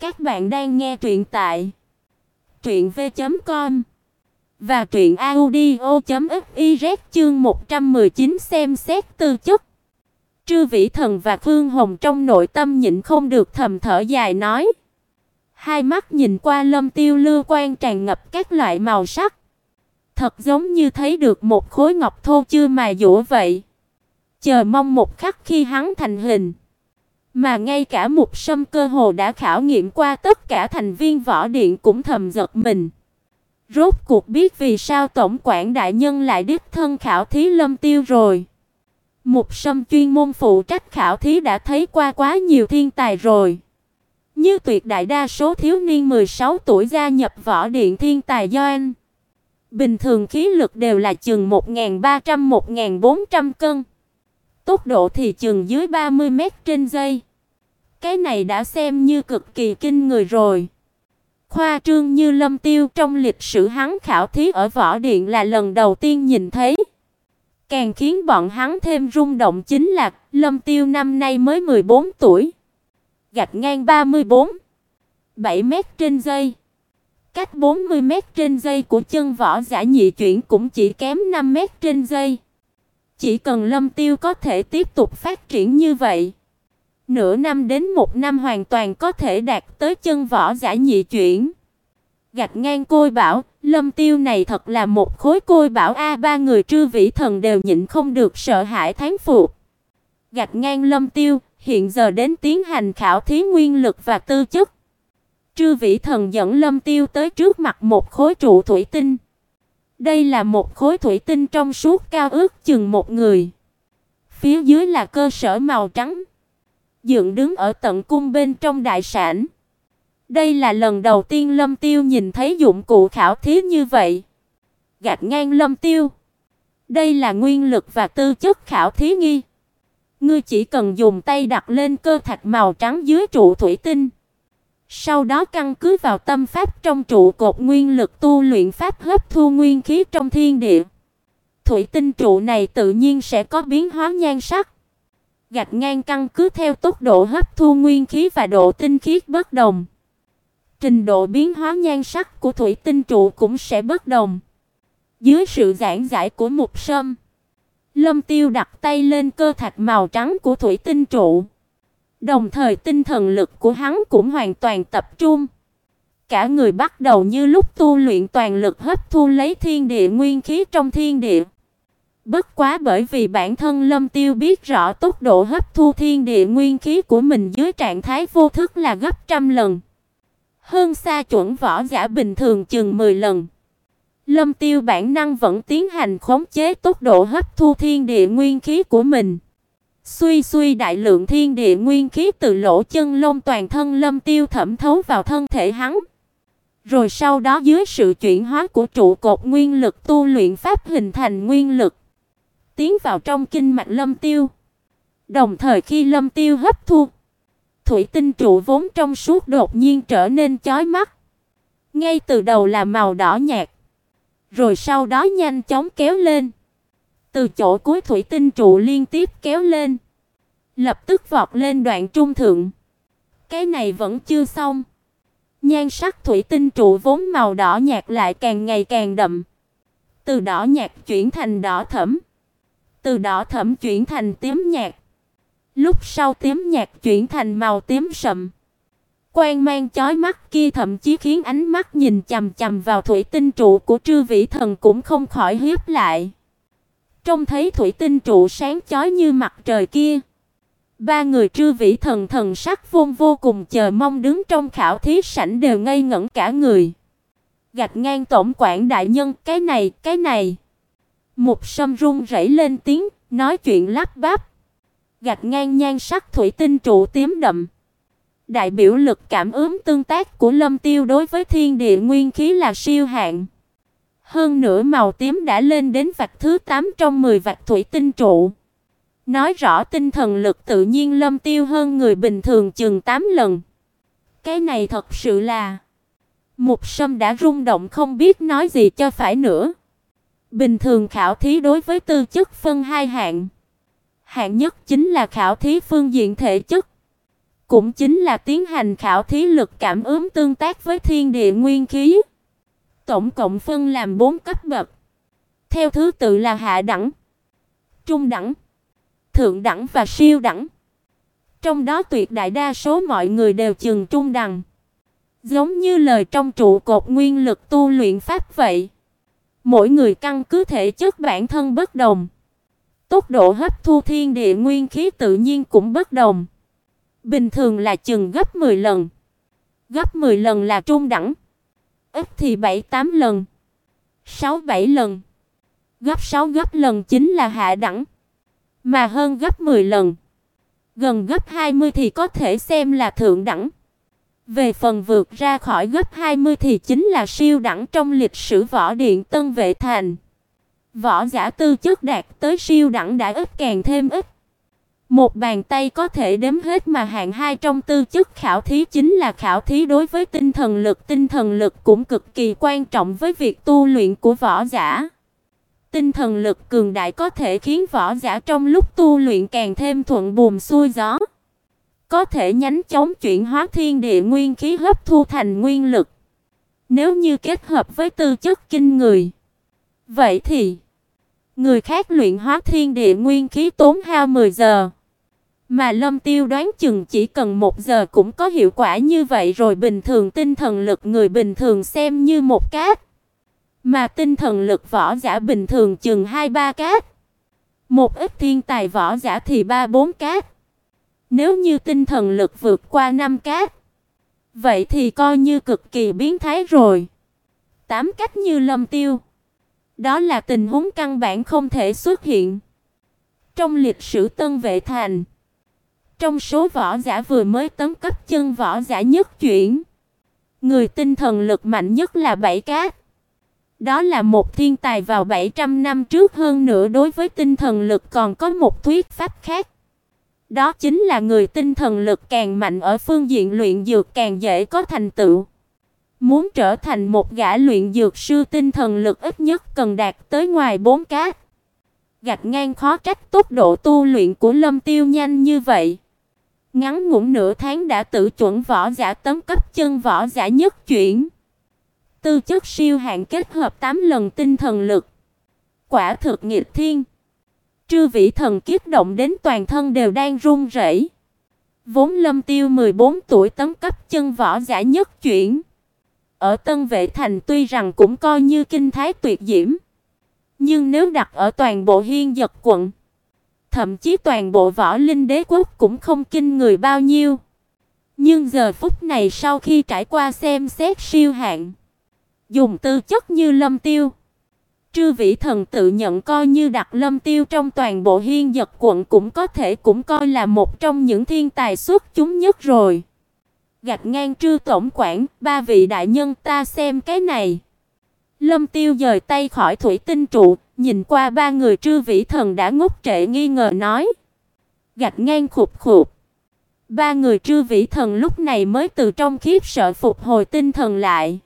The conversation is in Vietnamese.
Các bạn đang nghe truyện tại truyện v.com và truyện audio.fiz chương 119 xem xét tư chất. Trư Vĩ Thần và Khương Hồng trong nội tâm nhịn không được thầm thở dài nói. Hai mắt nhìn qua Lâm Tiêu lưu quan tràn ngập các loại màu sắc, thật giống như thấy được một khối ngọc thô chưa mài dũa vậy. Chờ mong một khắc khi hắn thành hình, mà ngay cả một sâm cơ hồ đã khảo nghiệm qua tất cả thành viên võ điện cũng thầm giật mình. Rốt cuộc biết vì sao tổng quản đại nhân lại đích thân khảo thí Lâm Tiêu rồi. Một sâm chuyên môn phụ trách khảo thí đã thấy qua quá nhiều thiên tài rồi. Như tuyệt đại đa số thiếu niên 16 tuổi gia nhập võ điện thiên tài do anh. Bình thường khí lực đều là chừng 1300-1400 cân. Tốc độ thì chừng dưới 30 mét trên giây. Cái này đã xem như cực kỳ kinh người rồi. Khoa trương như Lâm Tiêu trong lịch sử hắn khảo thí ở võ điện là lần đầu tiên nhìn thấy. Càng khiến bọn hắn thêm rung động chính là Lâm Tiêu năm nay mới 14 tuổi. Gạch ngang 34 7 mét trên giây. Cách 40 mét trên giây của chân võ giả nhị chuyển cũng chỉ kém 5 mét trên giây. Chỉ cần Lâm Tiêu có thể tiếp tục phát triển như vậy, nửa năm đến một năm hoàn toàn có thể đạt tới chân võ giả nhị chuyển. Gạch ngang côi bảo, Lâm Tiêu này thật là một khối côi bảo a, ba người Trư Vĩ Thần đều nhịn không được sợ hãi thán phục. Gạch ngang Lâm Tiêu, hiện giờ đến tiến hành khảo thí nguyên lực và tư chất. Trư Vĩ Thần dẫn Lâm Tiêu tới trước mặt một khối trụ thủy tinh. Đây là một khối thủy tinh trong suốt cao ước chừng một người. Phía dưới là cơ sở màu trắng, dựng đứng ở tận cung bên trong đại sảnh. Đây là lần đầu tiên Lâm Tiêu nhìn thấy dụng cụ khảo thí như vậy. Gạt ngang Lâm Tiêu. Đây là nguyên lực và tư chất khảo thí nghi. Ngươi chỉ cần dùng tay đặt lên cơ thạch màu trắng dưới trụ thủy tinh. Sau đó căn cứ vào tâm pháp trong trụ cột nguyên lực tu luyện pháp hấp thu nguyên khí trong thiên địa. Thủy tinh trụ này tự nhiên sẽ có biến hóa nhan sắc. Gạch ngang căn cứ theo tốc độ hấp thu nguyên khí và độ tinh khiết bất đồng. Trình độ biến hóa nhan sắc của thủy tinh trụ cũng sẽ bất đồng. Dưới sự giảng giải của Mục Sâm, Lâm Tiêu đặt tay lên cơ thạch màu trắng của thủy tinh trụ. Đồng thời tinh thần lực của hắn cũng hoàn toàn tập trung. Cả người bắt đầu như lúc tu luyện toàn lực hấp thu lấy thiên địa nguyên khí trong thiên địa. Bất quá bởi vì bản thân Lâm Tiêu biết rõ tốc độ hấp thu thiên địa nguyên khí của mình dưới trạng thái vô thức là gấp trăm lần. Hơn xa chuẩn võ giả bình thường chừng 10 lần. Lâm Tiêu bản năng vẫn tiến hành khống chế tốc độ hấp thu thiên địa nguyên khí của mình. Xuy suy đại lượng thiên địa nguyên khí từ lỗ chân lông toàn thân Lâm Tiêu thẩm thấu vào thân thể hắn. Rồi sau đó dưới sự chuyển hóa của trụ cột nguyên lực tu luyện pháp hình thành nguyên lực, tiến vào trong kinh mạch Lâm Tiêu. Đồng thời khi Lâm Tiêu hấp thu, thủy tinh trụ vốn trong suốt đột nhiên trở nên chói mắt. Ngay từ đầu là màu đỏ nhạt, rồi sau đó nhanh chóng kéo lên. Từ chỗ cuối thủy tinh trụ liên tiếp kéo lên, lập tức vọt lên đoạn trung thượng. Cái này vẫn chưa xong. Nhan sắc thủy tinh trụ vốn màu đỏ nhạt lại càng ngày càng đậm. Từ đỏ nhạt chuyển thành đỏ thẫm, từ đỏ thẫm chuyển thành tím nhạt. Lúc sau tím nhạt chuyển thành màu tím sậm. Quang mang chói mắt kia thậm chí khiến ánh mắt nhìn chằm chằm vào thủy tinh trụ của Trư Vĩ Thần cũng không khỏi hiếp lại. Trông thấy thủy tinh trụ sáng chói như mặt trời kia, ba người Trư Vĩ Thần thần sắc vôn vô cùng chờ mong đứng trong khảo thí sảnh đều ngây ngẩn cả người. Gạch ngang tổng quản đại nhân, cái này, cái này. Một sâm run rẩy lên tiếng, nói chuyện lắp bắp. Gạch ngang nhan sắc thủy tinh trụ tím đậm. Đại biểu lực cảm ứng tương tác của Lâm Tiêu đối với thiên địa nguyên khí là siêu hạng hơn nữa màu tím đã lên đến vạch thứ 8 trong 10 vạch thủy tinh trụ. Nói rõ tinh thần lực tự nhiên Lâm Tiêu hơn người bình thường chừng 8 lần. Cái này thật sự là Mục Sâm đã rung động không biết nói gì cho phải nữa. Bình thường khảo thí đối với tư chất phân hai hạng. Hạng nhất chính là khảo thí phương diện thể chất. cũng chính là tiến hành khảo thí lực cảm ứng tương tác với thiên địa nguyên khí. Tổng cộng phân làm 4 cấp bậc. Theo thứ tự là hạ đẳng, trung đẳng, thượng đẳng và siêu đẳng. Trong đó tuyệt đại đa số mọi người đều chừng trung đẳng. Giống như lời trong trụ cột nguyên lực tu luyện pháp vậy. Mỗi người căn cứ thể chất bản thân bất đồng. Tốc độ hấp thu thiên địa nguyên khí tự nhiên cũng bất đồng. Bình thường là chừng gấp 10 lần. Gấp 10 lần là trung đẳng. Ít thì 7 8 lần. 6 7 lần. Gấp 6 gấp lần chính là hạ đẳng. Mà hơn gấp 10 lần. Gần gấp 20 thì có thể xem là thượng đẳng. Về phần vượt ra khỏi gấp 20 thì chính là siêu đẳng trong lịch sử võ điện Tân Vệ Thành. Võ giả tư chất đạt tới siêu đẳng đã ít càng thêm ít. Một bàn tay có thể đếm hết mà hạng hai trong tư chất khảo thí chính là khảo thí đối với tinh thần lực, tinh thần lực cũng cực kỳ quan trọng với việc tu luyện của võ giả. Tinh thần lực cường đại có thể khiến võ giả trong lúc tu luyện càng thêm thuận buồm xuôi gió, có thể nhanh chóng chuyển hóa thiên địa nguyên khí hấp thu thành nguyên lực. Nếu như kết hợp với tư chất kinh người, vậy thì người khác luyện hóa thiên địa nguyên khí tốn hao 10 giờ, mà Lâm Tiêu đoán chừng chỉ cần một giờ cũng có hiệu quả như vậy rồi bình thường tinh thần lực người bình thường xem như một cát. Mà tinh thần lực võ giả bình thường chừng 2-3 cát. Một ít thiên tài võ giả thì 3-4 cát. Nếu như tinh thần lực vượt qua 5 cát, vậy thì coi như cực kỳ biến thái rồi. Tám cách như Lâm Tiêu, đó là tình huống căn bản không thể xuất hiện. Trong lịch sử Tân Vệ Thành, trong số võ giả vừa mới tấn cấp chân võ giả nhất chuyển, người tinh thần lực mạnh nhất là bảy cát. Đó là một thiên tài vào 700 năm trước hơn nữa đối với tinh thần lực còn có một thuyết pháp khác. Đó chính là người tinh thần lực càng mạnh ở phương diện luyện dược càng dễ có thành tựu. Muốn trở thành một gã luyện dược sư tinh thần lực ít nhất cần đạt tới ngoài 4 cát. Gạch ngang khó trách tốc độ tu luyện của Lâm Tiêu nhanh như vậy. Ngắn ngủn nửa tháng đã tự chuẩn võ giả tấm cấp chân võ giả nhất chuyển. Tư chất siêu hạng kết hợp 8 lần tinh thần lực. Quả thực nghịch thiên. Trư vị thần kiếp động đến toàn thân đều đang run rẩy. Vốn Lâm Tiêu 14 tuổi tấm cấp chân võ giả nhất chuyển. Ở Tân Vệ Thành tuy rằng cũng coi như kinh thái tuyệt diễm, nhưng nếu đặt ở toàn bộ Hiên Dật quận, thậm chí toàn bộ Võ Linh Đế quốc cũng không kinh người bao nhiêu. Nhưng giờ phút này sau khi trải qua xem xét siêu hạng, dùng tư chất như Lâm Tiêu, Trư Vĩ Thần tự nhận coi như đặt Lâm Tiêu trong toàn bộ Hiên giật quận cũng có thể cũng coi là một trong những thiên tài xuất chúng nhất rồi. Gạch ngang Trư tổng quản, ba vị đại nhân ta xem cái này. Lâm Tiêu dời tay khỏi thủy tinh trụ, nhìn qua ba người Trư Vĩ Thần đã ngốc trệ nghi ngờ nói. Gạch ngang khục khục. Ba người Trư Vĩ Thần lúc này mới từ trong khiếp sợ phục hồi tinh thần lại.